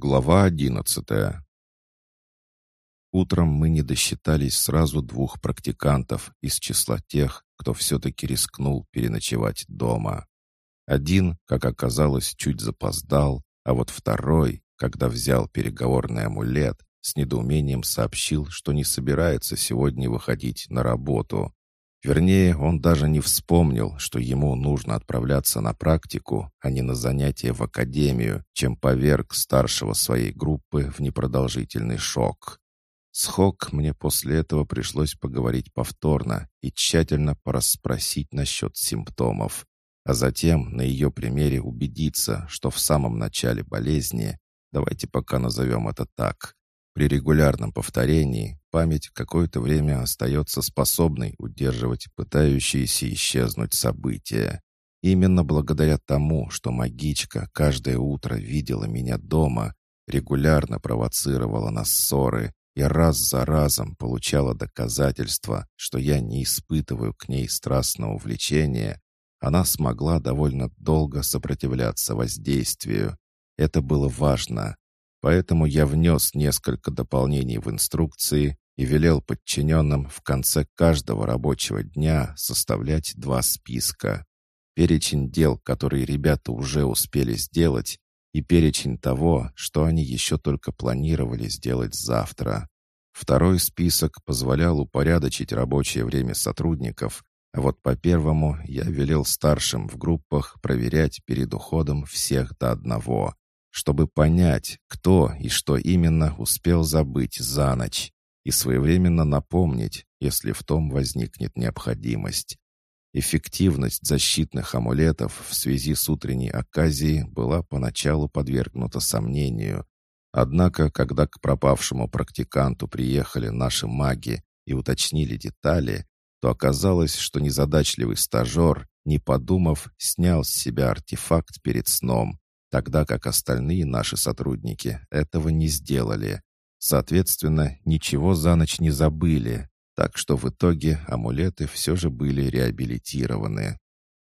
Глава одиннадцатая. Утром мы не досчитались сразу двух практикантов из числа тех, кто все-таки рискнул переночевать дома. Один, как оказалось, чуть запоздал, а вот второй, когда взял переговорный амулет, с недоумением сообщил, что не собирается сегодня выходить на работу. Вернее, он даже не вспомнил, что ему нужно отправляться на практику, а не на занятия в академию, чем поверг старшего своей группы в непродолжительный шок. С Хок мне после этого пришлось поговорить повторно и тщательно порасспросить насчет симптомов, а затем на ее примере убедиться, что в самом начале болезни, давайте пока назовем это так, при регулярном повторении память какое-то время остается способной удерживать пытающиеся исчезнуть события. Именно благодаря тому, что магичка каждое утро видела меня дома, регулярно провоцировала на ссоры и раз за разом получала доказательства, что я не испытываю к ней страстного влечения, она смогла довольно долго сопротивляться воздействию. Это было важно. Поэтому я внес несколько дополнений в инструкции и велел подчиненным в конце каждого рабочего дня составлять два списка. Перечень дел, которые ребята уже успели сделать, и перечень того, что они еще только планировали сделать завтра. Второй список позволял упорядочить рабочее время сотрудников, а вот по первому я велел старшим в группах проверять перед уходом всех до одного, чтобы понять, кто и что именно успел забыть за ночь, и своевременно напомнить, если в том возникнет необходимость. Эффективность защитных амулетов в связи с утренней оказией была поначалу подвергнута сомнению. Однако, когда к пропавшему практиканту приехали наши маги и уточнили детали, то оказалось, что незадачливый стажер, не подумав, снял с себя артефакт перед сном тогда как остальные наши сотрудники этого не сделали. Соответственно, ничего за ночь не забыли, так что в итоге амулеты все же были реабилитированы.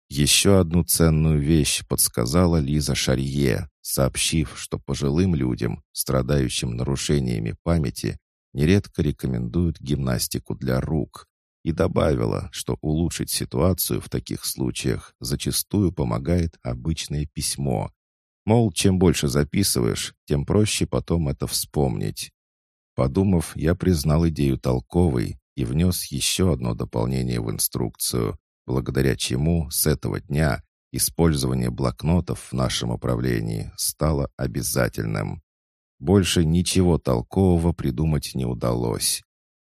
Еще одну ценную вещь подсказала Лиза Шарье, сообщив, что пожилым людям, страдающим нарушениями памяти, нередко рекомендуют гимнастику для рук, и добавила, что улучшить ситуацию в таких случаях зачастую помогает обычное письмо, Мол, чем больше записываешь, тем проще потом это вспомнить. Подумав, я признал идею толковой и внес еще одно дополнение в инструкцию, благодаря чему с этого дня использование блокнотов в нашем управлении стало обязательным. Больше ничего толкового придумать не удалось.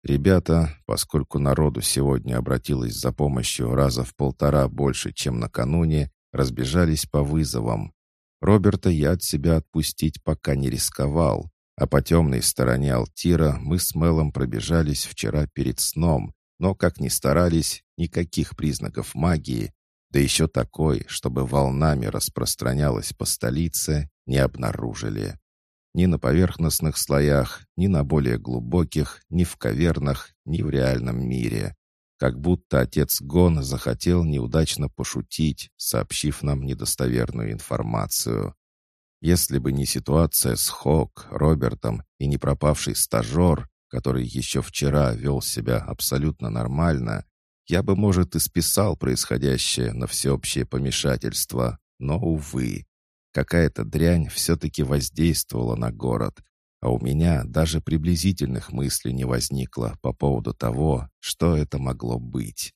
Ребята, поскольку народу сегодня обратилось за помощью раза в полтора больше, чем накануне, разбежались по вызовам, Роберта я от себя отпустить пока не рисковал, а по темной стороне Алтира мы с Мелом пробежались вчера перед сном, но, как ни старались, никаких признаков магии, да еще такой, чтобы волнами распространялась по столице, не обнаружили. Ни на поверхностных слоях, ни на более глубоких, ни в кавернах, ни в реальном мире. Как будто отец Гон захотел неудачно пошутить, сообщив нам недостоверную информацию. Если бы не ситуация с Хок, Робертом и не пропавший стажер, который еще вчера вел себя абсолютно нормально, я бы, может, и списал происходящее на всеобщее помешательство, но, увы, какая-то дрянь все-таки воздействовала на город, а у меня даже приблизительных мыслей не возникло по поводу того, что это могло быть.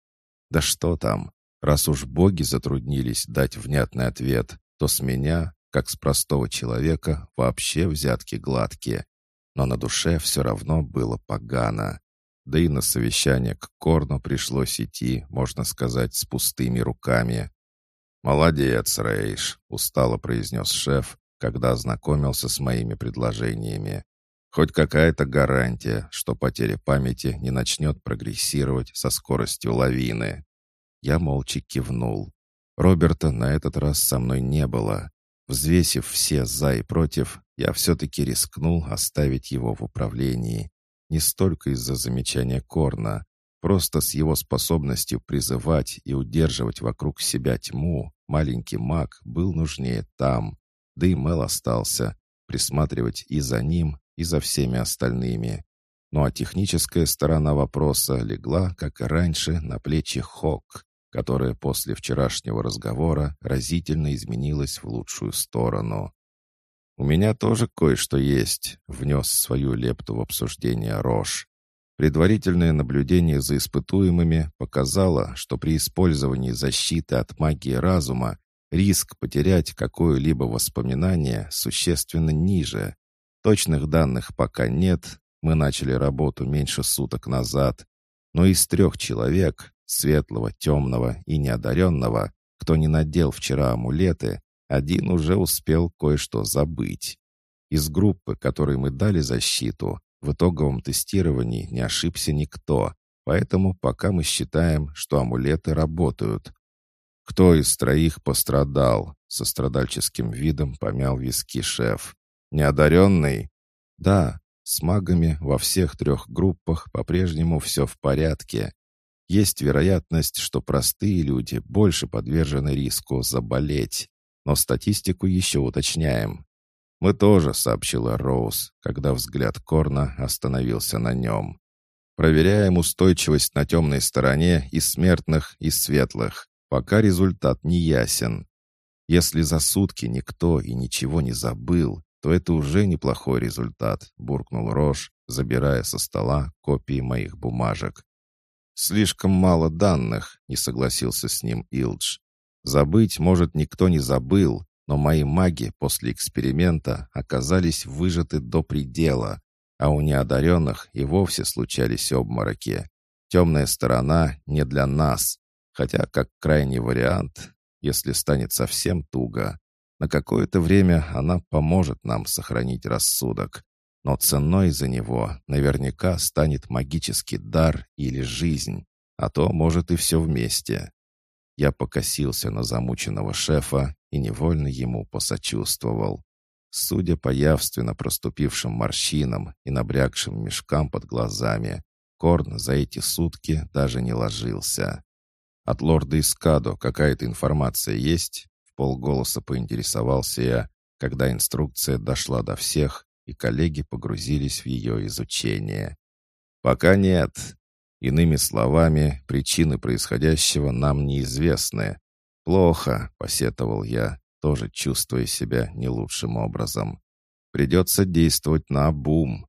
Да что там, раз уж боги затруднились дать внятный ответ, то с меня, как с простого человека, вообще взятки гладкие. Но на душе все равно было погано. Да и на совещание к Корну пришлось идти, можно сказать, с пустыми руками. «Молодец, Рейш», — устало произнес шеф, когда ознакомился с моими предложениями. Хоть какая-то гарантия, что потеря памяти не начнет прогрессировать со скоростью лавины. Я молча кивнул. Роберта на этот раз со мной не было. Взвесив все «за» и «против», я все-таки рискнул оставить его в управлении. Не столько из-за замечания Корна, просто с его способностью призывать и удерживать вокруг себя тьму, маленький маг был нужнее там, да и Мел остался, присматривать и за ним, и за всеми остальными. Ну а техническая сторона вопроса легла, как и раньше, на плечи Хок, которая после вчерашнего разговора разительно изменилась в лучшую сторону. «У меня тоже кое-что есть», — внес свою лепту в обсуждение Рош. Предварительное наблюдение за испытуемыми показало, что при использовании защиты от магии разума риск потерять какое-либо воспоминание существенно ниже. Точных данных пока нет, мы начали работу меньше суток назад, но из трех человек, светлого, темного и неодаренного, кто не надел вчера амулеты, один уже успел кое-что забыть. Из группы, которой мы дали защиту, в итоговом тестировании не ошибся никто, поэтому пока мы считаем, что амулеты работают. «Кто из троих пострадал?» — со страдальческим видом помял виски шеф. «Неодаренный?» «Да, с магами во всех трех группах по-прежнему все в порядке. Есть вероятность, что простые люди больше подвержены риску заболеть, но статистику еще уточняем. «Мы тоже», — сообщила Роуз, когда взгляд Корна остановился на нем. «Проверяем устойчивость на темной стороне и смертных, и светлых, пока результат не ясен. Если за сутки никто и ничего не забыл, то это уже неплохой результат», — буркнул Рош, забирая со стола копии моих бумажек. «Слишком мало данных», — не согласился с ним Илдж. «Забыть, может, никто не забыл, но мои маги после эксперимента оказались выжаты до предела, а у неодаренных и вовсе случались обмороки. Темная сторона не для нас, хотя как крайний вариант, если станет совсем туго. На какое-то время она поможет нам сохранить рассудок, но ценой за него наверняка станет магический дар или жизнь, а то, может, и все вместе. Я покосился на замученного шефа и невольно ему посочувствовал. Судя по явственно проступившим морщинам и набрякшим мешкам под глазами, Корн за эти сутки даже не ложился. «От лорда Искадо какая-то информация есть?» В полголоса поинтересовался я, когда инструкция дошла до всех, и коллеги погрузились в ее изучение. «Пока нет. Иными словами, причины происходящего нам неизвестны. «Плохо», — посетовал я, тоже чувствуя себя не лучшим образом. «Придется действовать на бум».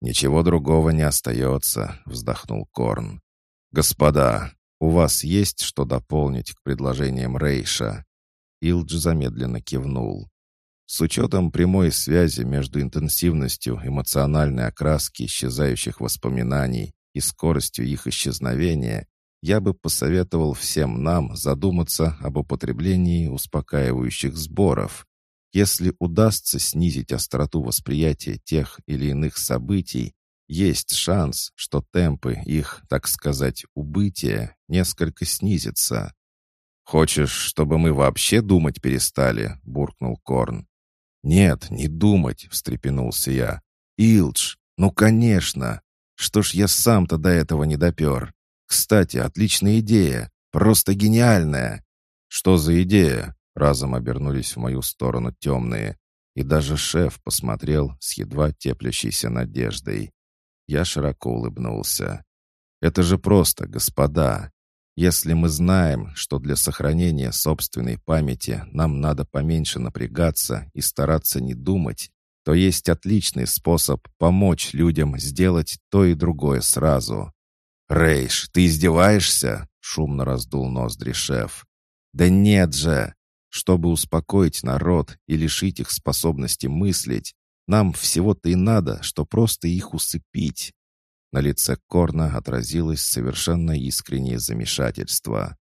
«Ничего другого не остается», — вздохнул Корн. «Господа, у вас есть что дополнить к предложениям Рейша?» Илдж замедленно кивнул. С учетом прямой связи между интенсивностью эмоциональной окраски исчезающих воспоминаний и скоростью их исчезновения, я бы посоветовал всем нам задуматься об употреблении успокаивающих сборов. Если удастся снизить остроту восприятия тех или иных событий, есть шанс, что темпы их, так сказать, убытия несколько снизятся. «Хочешь, чтобы мы вообще думать перестали?» — буркнул Корн. «Нет, не думать», — встрепенулся я. «Илдж, ну, конечно! Что ж я сам-то до этого не допер?» «Кстати, отличная идея. Просто гениальная». «Что за идея?» Разом обернулись в мою сторону темные. И даже шеф посмотрел с едва теплящейся надеждой. Я широко улыбнулся. «Это же просто, господа. Если мы знаем, что для сохранения собственной памяти нам надо поменьше напрягаться и стараться не думать, то есть отличный способ помочь людям сделать то и другое сразу. «Рейш, ты издеваешься?» — шумно раздул ноздри шеф. «Да нет же! Чтобы успокоить народ и лишить их способности мыслить, нам всего-то и надо, что просто их усыпить». На лице Корна отразилось совершенно искреннее замешательство.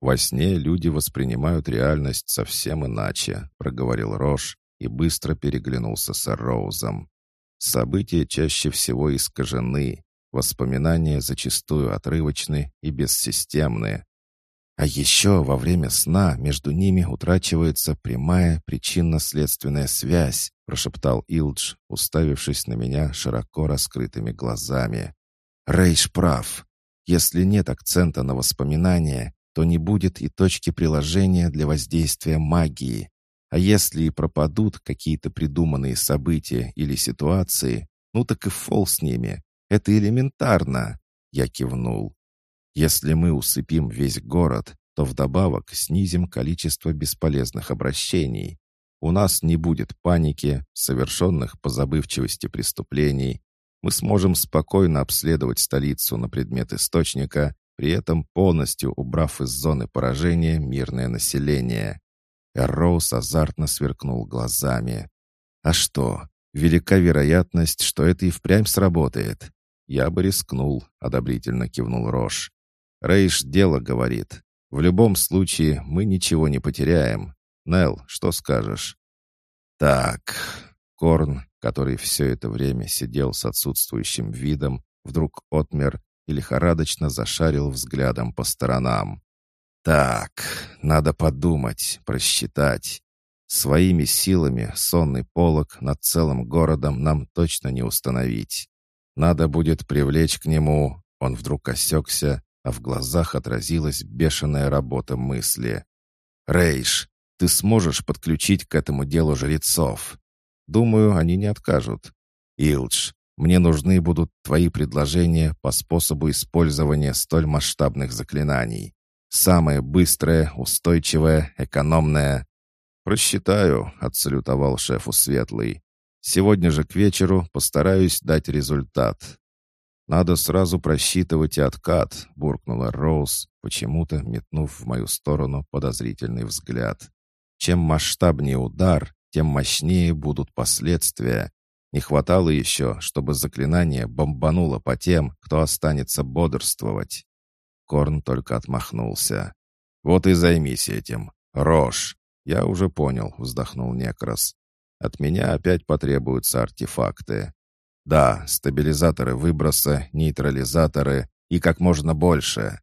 «Во сне люди воспринимают реальность совсем иначе», — проговорил Рош и быстро переглянулся с Роузом. «События чаще всего искажены, Воспоминания зачастую отрывочны и бессистемны. А еще во время сна между ними утрачивается прямая причинно-следственная связь, прошептал Илдж, уставившись на меня широко раскрытыми глазами. Рейш прав. Если нет акцента на воспоминания, то не будет и точки приложения для воздействия магии. А если и пропадут какие-то придуманные события или ситуации, ну так и фол с ними. Это элементарно. Я кивнул. Если мы усыпим весь город, то вдобавок снизим количество бесполезных обращений. У нас не будет паники, совершенных по забывчивости преступлений. Мы сможем спокойно обследовать столицу на предмет источника, при этом полностью убрав из зоны поражения мирное население. Эрроуз азартно сверкнул глазами. «А что? Велика вероятность, что это и впрямь сработает». «Я бы рискнул», — одобрительно кивнул Рош. «Рейш дело говорит. В любом случае мы ничего не потеряем. Нел, что скажешь?» «Так...» Корн, который все это время сидел с отсутствующим видом, вдруг отмер и лихорадочно зашарил взглядом по сторонам. «Так, надо подумать, просчитать. Своими силами сонный полог над целым городом нам точно не установить. Надо будет привлечь к нему...» Он вдруг осекся, а в глазах отразилась бешеная работа мысли. «Рейш, ты сможешь подключить к этому делу жрецов? Думаю, они не откажут. Илдж, мне нужны будут твои предложения по способу использования столь масштабных заклинаний. Самое быстрое, устойчивое, экономное. «Просчитаю», — отсалютовал шефу Светлый. «Сегодня же к вечеру постараюсь дать результат». «Надо сразу просчитывать и откат», — буркнула Роуз, почему-то метнув в мою сторону подозрительный взгляд. «Чем масштабнее удар, тем мощнее будут последствия. Не хватало еще, чтобы заклинание бомбануло по тем, кто останется бодрствовать. Корн только отмахнулся. «Вот и займись этим. Рожь!» «Я уже понял», — вздохнул Некрас. «От меня опять потребуются артефакты. Да, стабилизаторы выброса, нейтрализаторы и как можно больше».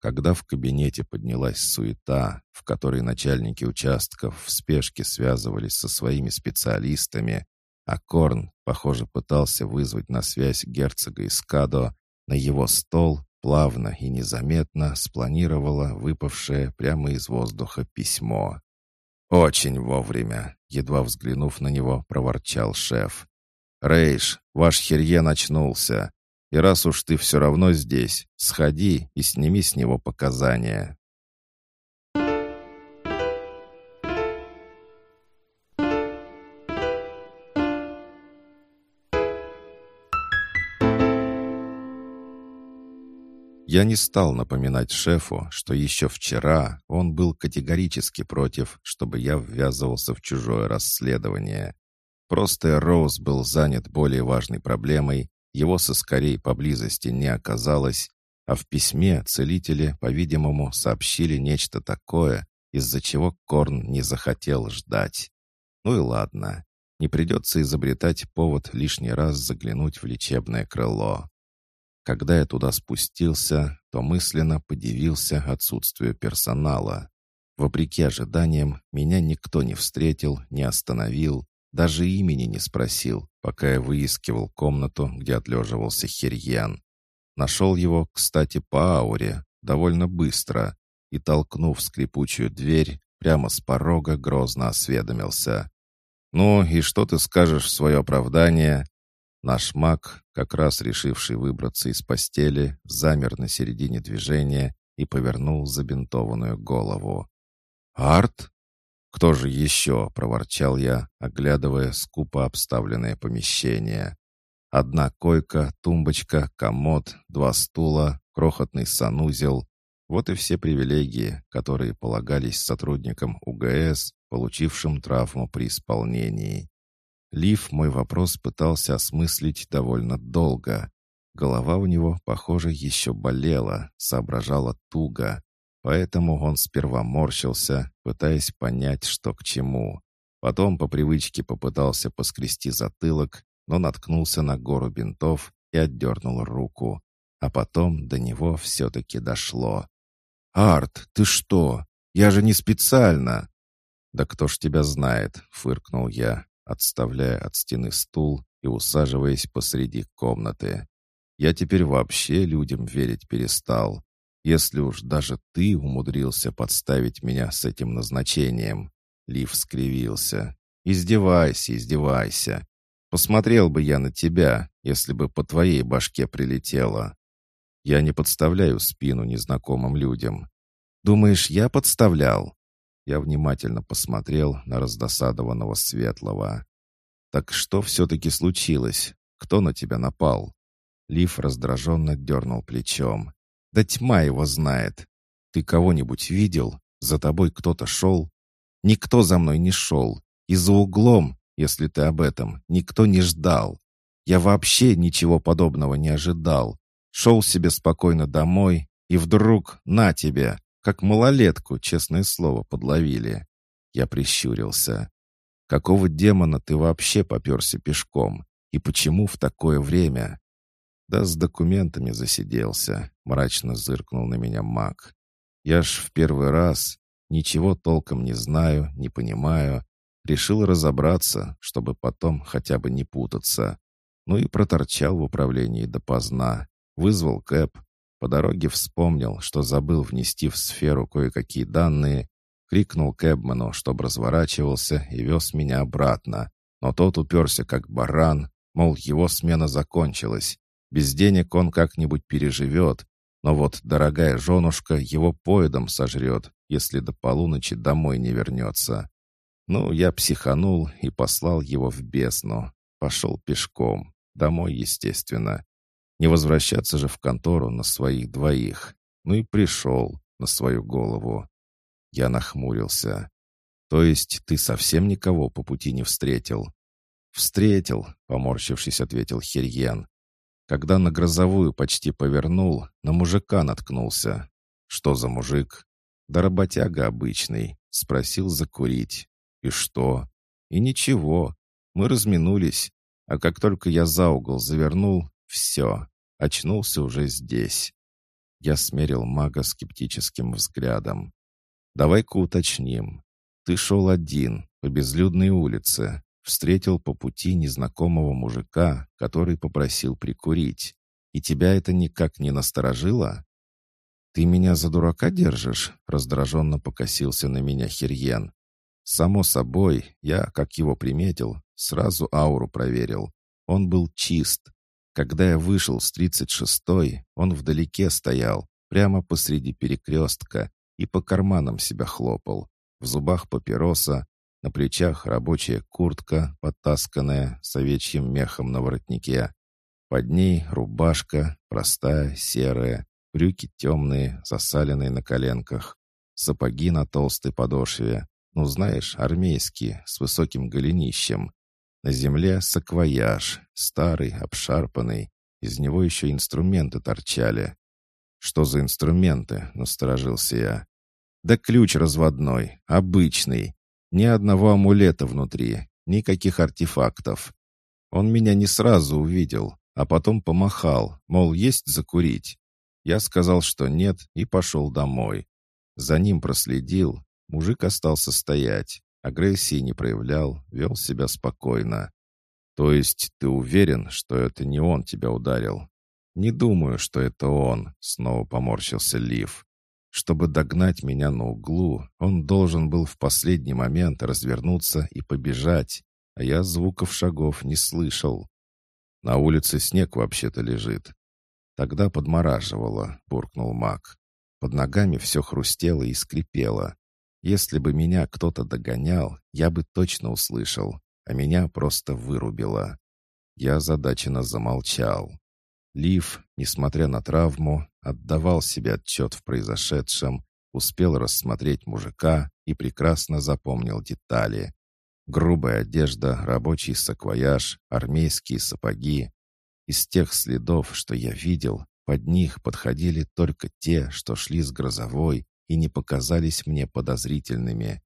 Когда в кабинете поднялась суета, в которой начальники участков в спешке связывались со своими специалистами, а Корн, похоже, пытался вызвать на связь герцога Искадо, на его стол плавно и незаметно спланировала выпавшее прямо из воздуха письмо. «Очень вовремя», — едва взглянув на него, проворчал шеф. «Рейш, ваш Хирьен очнулся, и раз уж ты все равно здесь, сходи и сними с него показания». Я не стал напоминать шефу, что еще вчера он был категорически против, чтобы я ввязывался в чужое расследование. Просто Роуз был занят более важной проблемой, его соскорей поблизости не оказалось, а в письме целители, по-видимому, сообщили нечто такое, из-за чего Корн не захотел ждать. Ну и ладно, не придется изобретать повод лишний раз заглянуть в лечебное крыло. Когда я туда спустился, то мысленно подивился отсутствию персонала. Вопреки ожиданиям, меня никто не встретил, не остановил, даже имени не спросил, пока я выискивал комнату, где отлеживался Хирьян. Нашел его, кстати, по ауре, довольно быстро, и, толкнув скрипучую дверь, прямо с порога грозно осведомился. «Ну и что ты скажешь в свое оправдание?» Наш маг, как раз решивший выбраться из постели, замер на середине движения и повернул забинтованную голову. «Арт? Кто же еще?» — проворчал я, оглядывая скупо обставленное помещение. Одна койка, тумбочка, комод, два стула, крохотный санузел. Вот и все привилегии, которые полагались сотрудникам УГС, получившим травму при исполнении. Лив мой вопрос пытался осмыслить довольно долго. Голова у него, похоже, еще болела, соображала туго. Поэтому он сперва морщился, пытаясь понять, что к чему. Потом по привычке попытался поскрести затылок, но наткнулся на гору бинтов и отдернул руку. А потом до него все-таки дошло. «Арт, ты что? Я же не специально!» «Да кто ж тебя знает?» — фыркнул я, отставляя от стены стул и усаживаясь посреди комнаты. «Я теперь вообще людям верить перестал. Если уж даже ты умудрился подставить меня с этим назначением. Лив скривился. «Издевайся, издевайся. Посмотрел бы я на тебя, если бы по твоей башке прилетело. Я не подставляю спину незнакомым людям. Думаешь, я подставлял?» Я внимательно посмотрел на раздосадованного Светлого. «Так что все-таки случилось? Кто на тебя напал?» Лив раздраженно дернул плечом. «Да тьма его знает. Ты кого-нибудь видел? За тобой кто-то шел?» «Никто за мной не шел. И за углом, если ты об этом, никто не ждал. Я вообще ничего подобного не ожидал. Шел себе спокойно домой, и вдруг, на тебе, как малолетку, честное слово, подловили. Я прищурился. Какого демона ты вообще поперся пешком? И почему в такое время? Да с документами засиделся, мрачно зыркнул на меня маг. Я ж в первый раз ничего толком не знаю, не понимаю. Решил разобраться, чтобы потом хотя бы не путаться. Ну и проторчал в управлении допоздна. Вызвал Кэп. По дороге вспомнил, что забыл внести в сферу кое-какие данные. Крикнул Кэбману, чтобы разворачивался и вез меня обратно. Но тот уперся как баран, мол, его смена закончилась. Без денег он как-нибудь переживет, но вот дорогая женушка его поедом сожрет, если до полуночи домой не вернется. Ну, я психанул и послал его в бездну. Пошел пешком. Домой, естественно. Не возвращаться же в контору на своих двоих. Ну и пришел на свою голову. Я нахмурился. То есть ты совсем никого по пути не встретил? Встретил, поморщившись, ответил Хирьен. Когда на грозовую почти повернул, на мужика наткнулся. Что за мужик? Да работяга обычный. Спросил закурить. И что? И ничего. Мы разминулись. А как только я за угол завернул, все. Очнулся уже здесь. Я смерил мага скептическим взглядом. «Давай-ка уточним. Ты шел один, по безлюдной улице, встретил по пути незнакомого мужика, который попросил прикурить. И тебя это никак не насторожило? «Ты меня за дурака держишь?» — раздраженно покосился на меня Хирьен. «Само собой, я, как его приметил, сразу ауру проверил. Он был чист. Когда я вышел с тридцать шестой, он вдалеке стоял, прямо посреди перекрестка, и по карманам себя хлопал. В зубах папироса, на плечах рабочая куртка, подтасканная с овечьим мехом на воротнике. Под ней рубашка, простая, серая, брюки темные, засаленные на коленках, сапоги на толстой подошве, ну, знаешь, армейские, с высоким голенищем. На земле саквояж, старый, обшарпанный, из него еще инструменты торчали. «Что за инструменты?» — насторожился я. «Да ключ разводной, обычный, ни одного амулета внутри, никаких артефактов. Он меня не сразу увидел, а потом помахал, мол, есть закурить. Я сказал, что нет, и пошел домой. За ним проследил. Мужик остался стоять. Агрессии не проявлял, вел себя спокойно. То есть ты уверен, что это не он тебя ударил? Не думаю, что это он, снова поморщился Лив. Чтобы догнать меня на углу, он должен был в последний момент развернуться и побежать, а я звуков шагов не слышал. На улице снег вообще-то лежит. Тогда подмораживало, буркнул маг. Под ногами все хрустело и скрипело. Если бы меня кто-то догонял, я бы точно услышал, а меня просто вырубило. Я озадаченно замолчал. Лив, несмотря на травму, отдавал себе отчет в произошедшем, успел рассмотреть мужика и прекрасно запомнил детали. Грубая одежда, рабочий саквояж, армейские сапоги. Из тех следов, что я видел, под них подходили только те, что шли с грозовой и не показались мне подозрительными.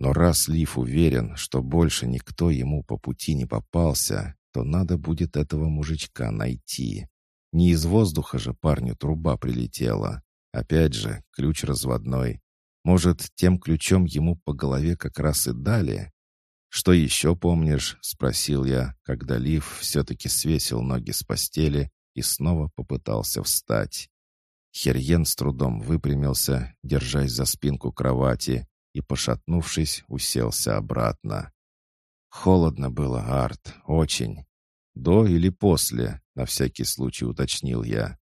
Но раз Лив уверен, что больше никто ему по пути не попался, то надо будет этого мужичка найти. Не из воздуха же парню труба прилетела. Опять же, ключ разводной. Может, тем ключом ему по голове как раз и дали? «Что еще помнишь?» — спросил я, когда Лив все-таки свесил ноги с постели и снова попытался встать. Херьен с трудом выпрямился, держась за спинку кровати, и, пошатнувшись, уселся обратно. Холодно было, Арт, очень. До или после, на всякий случай уточнил я.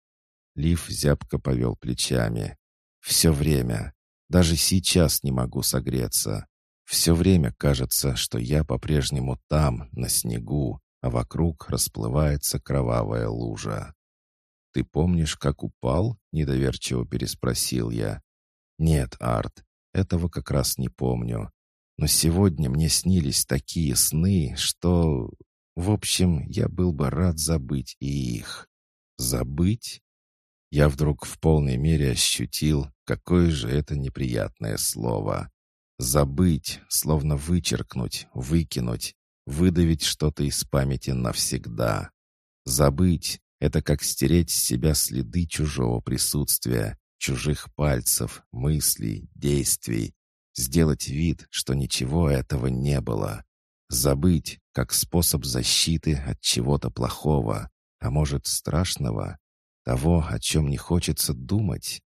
Лив зябко повел плечами. Все время. Даже сейчас не могу согреться. Все время кажется, что я по-прежнему там, на снегу, а вокруг расплывается кровавая лужа. «Ты помнишь, как упал?» — недоверчиво переспросил я. «Нет, Арт, этого как раз не помню. Но сегодня мне снились такие сны, что... В общем, я был бы рад забыть и их. Забыть? Я вдруг в полной мере ощутил, какое же это неприятное слово. Забыть, словно вычеркнуть, выкинуть, выдавить что-то из памяти навсегда. Забыть — это как стереть с себя следы чужого присутствия, чужих пальцев, мыслей, действий. Сделать вид, что ничего этого не было. Забыть, как способ защиты от чего-то плохого, а может страшного, того, о чем не хочется думать.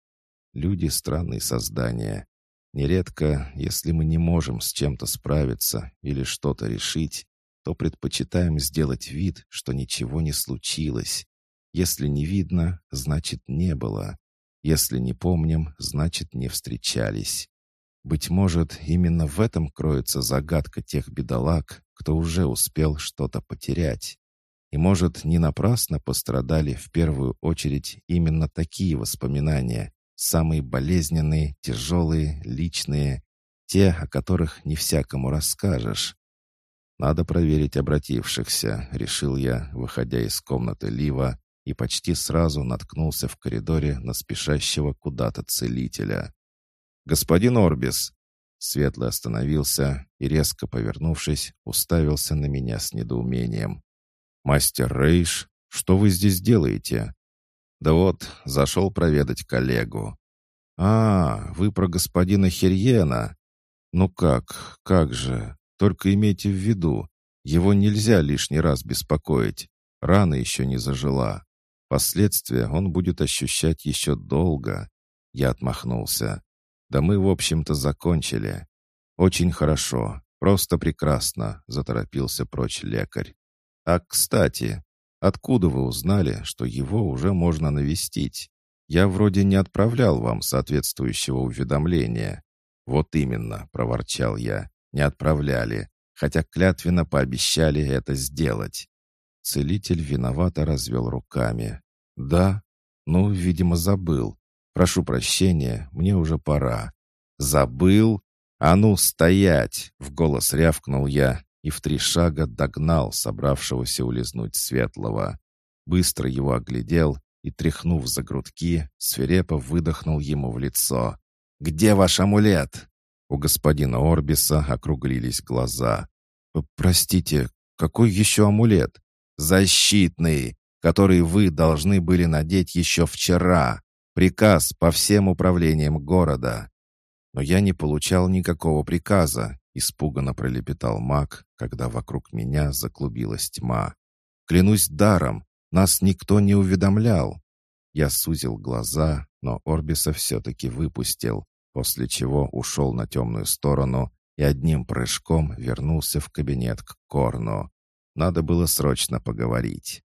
Люди — странные создания. Нередко, если мы не можем с чем-то справиться или что-то решить, то предпочитаем сделать вид, что ничего не случилось. Если не видно, значит не было. Если не помним, значит не встречались. Быть может, именно в этом кроется загадка тех бедолаг, кто уже успел что-то потерять. И, может, не напрасно пострадали в первую очередь именно такие воспоминания, Самые болезненные, тяжелые, личные, те, о которых не всякому расскажешь. «Надо проверить обратившихся», — решил я, выходя из комнаты Лива, и почти сразу наткнулся в коридоре на спешащего куда-то целителя. «Господин Орбис!» Светлый остановился и, резко повернувшись, уставился на меня с недоумением. «Мастер Рейш, что вы здесь делаете?» Да вот, зашел проведать коллегу. «А, вы про господина Херьена?» «Ну как, как же? Только имейте в виду, его нельзя лишний раз беспокоить. Рана еще не зажила. Последствия он будет ощущать еще долго». Я отмахнулся. «Да мы, в общем-то, закончили». «Очень хорошо, просто прекрасно», — заторопился прочь лекарь. «А, кстати, Откуда вы узнали, что его уже можно навестить? Я вроде не отправлял вам соответствующего уведомления». «Вот именно», — проворчал я, — «не отправляли, хотя клятвенно пообещали это сделать». Целитель виновато развел руками. «Да? Ну, видимо, забыл. Прошу прощения, мне уже пора». «Забыл? А ну, стоять!» — в голос рявкнул я и в три шага догнал собравшегося улизнуть светлого. Быстро его оглядел и, тряхнув за грудки, свирепо выдохнул ему в лицо. «Где ваш амулет?» У господина Орбиса округлились глаза. «Простите, какой еще амулет?» «Защитный, который вы должны были надеть еще вчера. Приказ по всем управлениям города». «Но я не получал никакого приказа Испуганно пролепетал маг, когда вокруг меня заклубилась тьма. «Клянусь даром, нас никто не уведомлял!» Я сузил глаза, но Орбиса все-таки выпустил, после чего ушел на темную сторону и одним прыжком вернулся в кабинет к Корну. Надо было срочно поговорить.